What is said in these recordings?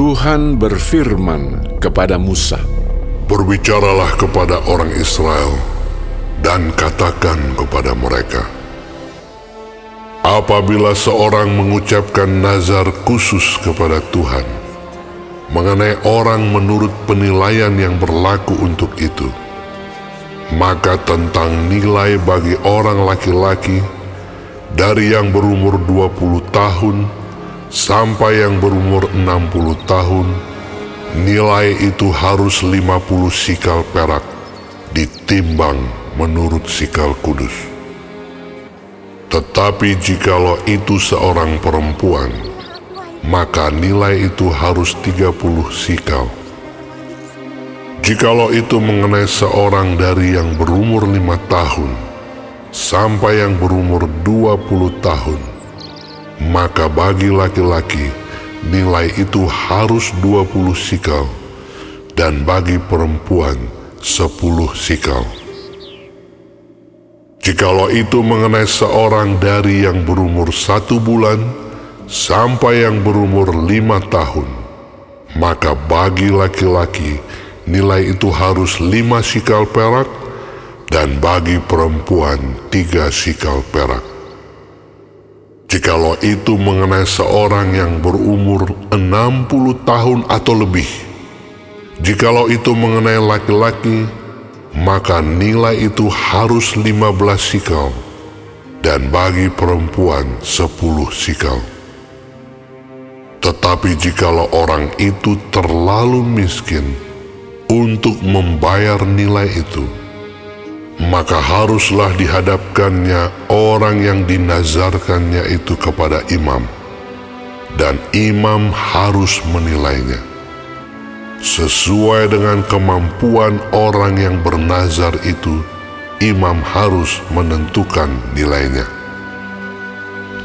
Tuhan berfirman kepada Musa, Berbicaralah kepada orang Israel dan katakan kepada mereka, Apabila seorang mengucapkan nazar khusus kepada Tuhan mengenai orang menurut penilaian yang berlaku untuk itu, maka tentang nilai bagi orang laki-laki dari yang berumur 20 tahun sampai yang berumur 60 tahun, nilai itu harus 50 sikal perak ditimbang menurut sikal kudus. Tetapi jikalau itu seorang perempuan, maka nilai itu harus 30 sikal. Jikalau itu mengenai seorang dari yang berumur lima tahun sampai yang berumur 20 tahun, maka bagi laki-laki nilai itu harus 20 sikal dan bagi perempuan 10 sikal. Jikalau itu mengenai seorang dari yang berumur satu bulan sampai yang berumur lima tahun, maka bagi laki-laki nilai itu harus lima sikal perak dan bagi perempuan tiga sikal perak. Jikalau itu mengenai seorang yang berumur enam puluh tahun atau lebih, jikalau itu mengenai laki-laki, maka nilai itu harus 15 sikal dan bagi perempuan 10 sikal. Tetapi jikalau orang itu terlalu miskin untuk membayar nilai itu, maka haruslah dihadapkannya orang yang dinazarkannya itu kepada imam, dan imam harus menilainya sesuai dengan kemampuan orang yang bernazar itu, imam harus menentukan nilainya.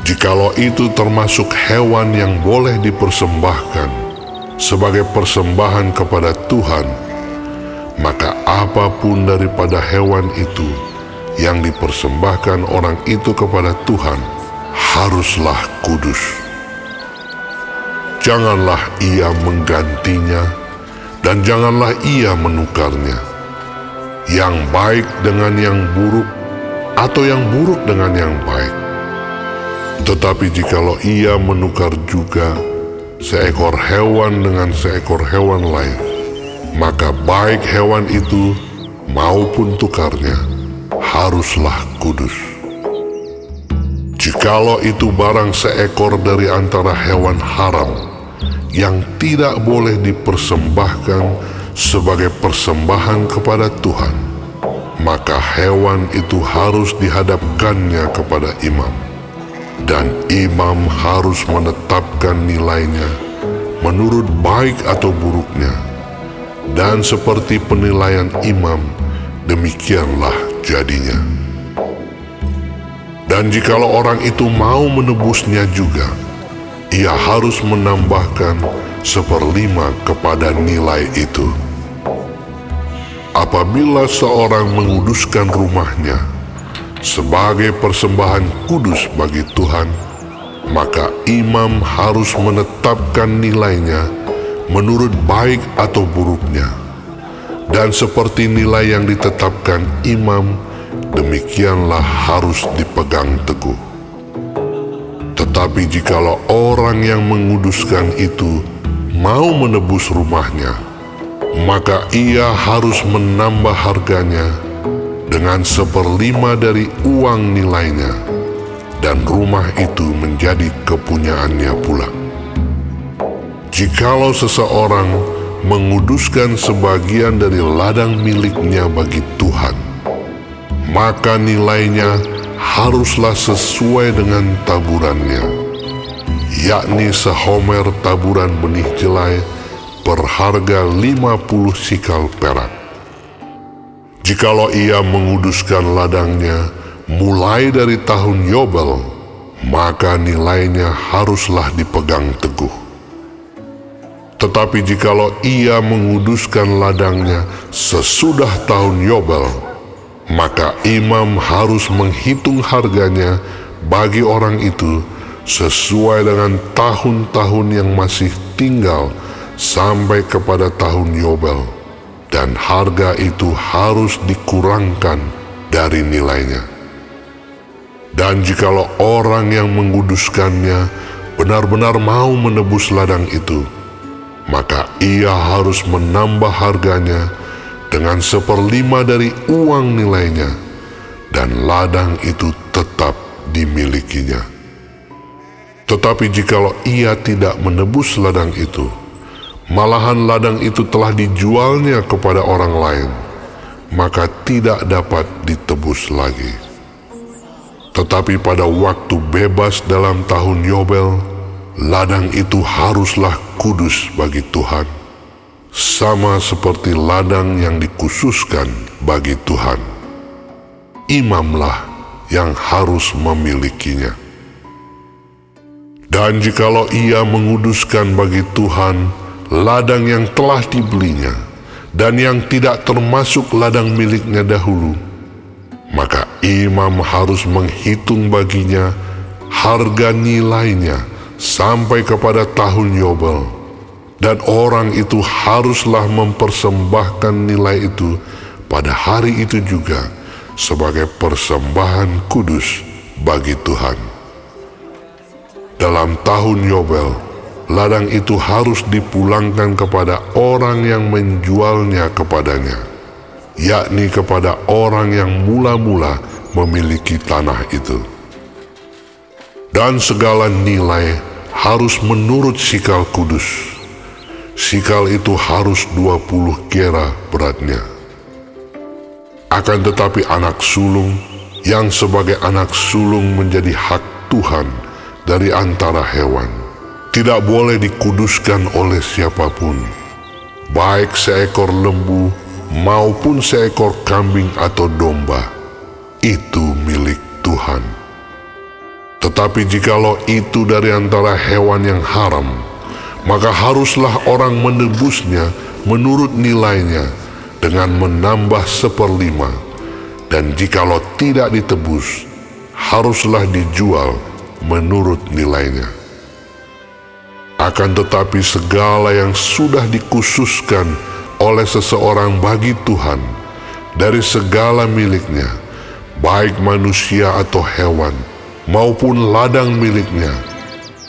Jikalau itu termasuk hewan yang boleh dipersembahkan sebagai persembahan kepada Tuhan, maka apa pun daripada hewan itu yang dipersembahkan orang itu kepada Tuhan haruslah kudus. Janganlah ia menggantinya dan janganlah ia menukarnya. Yang baik dengan yang buruk, atau yang buruk dengan yang baik. Tetapi jikalau ia menukar juga seekor hewan dengan seekor hewan lain, maka baik hewan itu maupun tukarnya haruslah kudus. Jikalau itu barang seekor dari antara hewan haram, yang tidak boleh dipersembahkan sebagai persembahan kepada Tuhan, maka hewan itu harus dihadapkannya kepada imam, dan imam harus menetapkan nilainya menurut baik atau buruknya, dan seperti penilaian imam, demikianlah jadinya. Dan jikalau orang itu mau menebusnya juga, ia harus menambahkan seperlima kepada nilai itu. Apabila seorang menguduskan rumahnya sebagai persembahan kudus bagi Tuhan, maka imam harus menetapkan nilainya menurut baik atau buruknya. Dan seperti nilai yang ditetapkan imam, demikianlah harus dipegang teguh. Tetapi jikalau orang yang menguduskan itu mau menebus rumahnya, maka ia harus menambah harganya dengan seperlima dari uang nilainya, dan rumah itu menjadi kepunyaannya pula. Jikalau seseorang menguduskan sebagian dari ladang miliknya bagi Tuhan, maka nilainya haruslah sesuai dengan taburannya, yakni sehomer taburan benih jelai berharga 50 sikal perak. Jikalau ia menguduskan ladangnya mulai dari tahun Yobel, maka nilainya haruslah dipegang teguh. Tetapi jikalau ia menguduskan ladangnya sesudah tahun Yobel, maka imam harus menghitung harganya bagi orang itu sesuai dengan tahun-tahun yang masih tinggal sampai kepada tahun Yobel, dan harga itu harus dikurangkan dari nilainya. Dan jikalau orang yang menguduskannya benar-benar mau menebus ladang itu, maka ia harus menambah harganya dengan seperlima dari uang nilainya, dan ladang itu tetap dimilikinya. Tetapi jikalau ia tidak menebus ladang itu, malahan ladang itu telah dijualnya kepada orang lain, maka tidak dapat ditebus lagi. Tetapi pada waktu bebas dalam tahun Yobel, ladang itu haruslah kudus bagi Tuhan, sama seperti ladang yang dikhususkan bagi Tuhan. Imamlah yang harus memilikinya. Dan jikalau ia menguduskan bagi Tuhan ladang yang telah dibelinya dan yang tidak termasuk ladang miliknya dahulu, maka imam harus menghitung baginya harga nilainya sampai kepada tahun Yobel, dan orang itu haruslah mempersembahkan nilai itu pada hari itu juga sebagai persembahan kudus bagi Tuhan. Dalam tahun Yobel, ladang itu harus dipulangkan kepada orang yang menjualnya kepadanya yakni kepada orang yang mula-mula memiliki tanah itu. Dan segala nilai harus menurut sikal kudus. Sikal itu harus 20 kera beratnya. Akan tetapi anak sulung yang sebagai anak sulung menjadi hak Tuhan dari antara hewan tidak boleh dikuduskan oleh siapa pun, baik seekor lembu maupun seekor kambing atau domba, itu milik Tuhan. Tetapi jikalau itu dari antara hewan yang haram, maka haruslah orang menebusnya menurut nilainya dengan menambah seperlima, dan jikalau tidak ditebus, haruslah dijual menurut nilainya. Akan tetapi segala yang sudah dikhususkan oleh seseorang bagi Tuhan dari segala miliknya, baik manusia atau hewan, maupun ladang miliknya,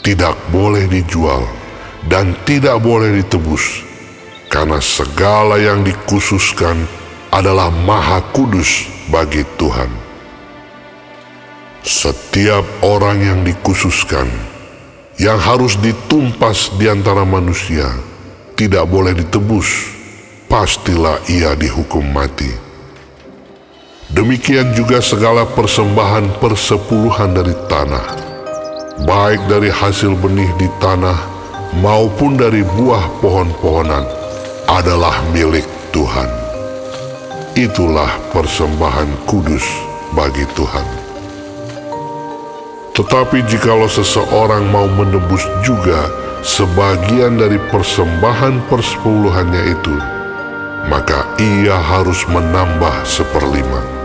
tidak boleh dijual dan tidak boleh ditebus, karena segala yang dikhususkan adalah maha kudus bagi Tuhan. Setiap orang yang dikhususkan, yang harus ditumpas di antara manusia, tidak boleh ditebus, pastilah ia dihukum mati. Demikian juga segala persembahan persepuluhan dari tanah, baik dari hasil benih di tanah maupun dari buah pohon-pohonan, adalah milik Tuhan. Itulah persembahan kudus bagi Tuhan. Tetapi jikalau seseorang mau menebus juga sebagian dari persembahan persepuluhannya itu, maka ia harus menambah seperlima.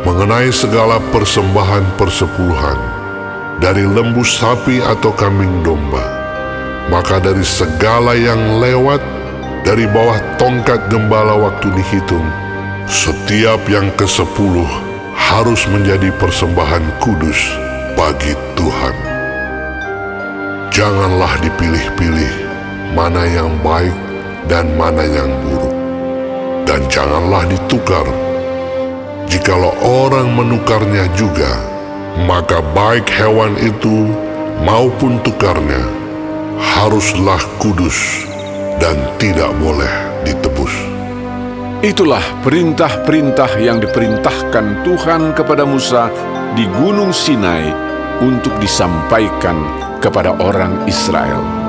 Mengenai segala persembahan persepuluhan, dari lembu sapi atau kambing domba, maka dari segala yang lewat dari bawah tongkat gembala waktu dihitung, setiap yang ke sepuluh harus menjadi persembahan kudus bagi Tuhan. Janganlah dipilih-pilih mana yang baik dan mana yang buruk. Dan janganlah ditukar. Jikalau orang menukarnya juga, maka baik hewan itu maupun tukarnya haruslah kudus dan tidak boleh ditebus. Itulah perintah-perintah yang diperintahkan Tuhan kepada Musa di Gunung Sinai untuk disampaikan kepada orang Israel.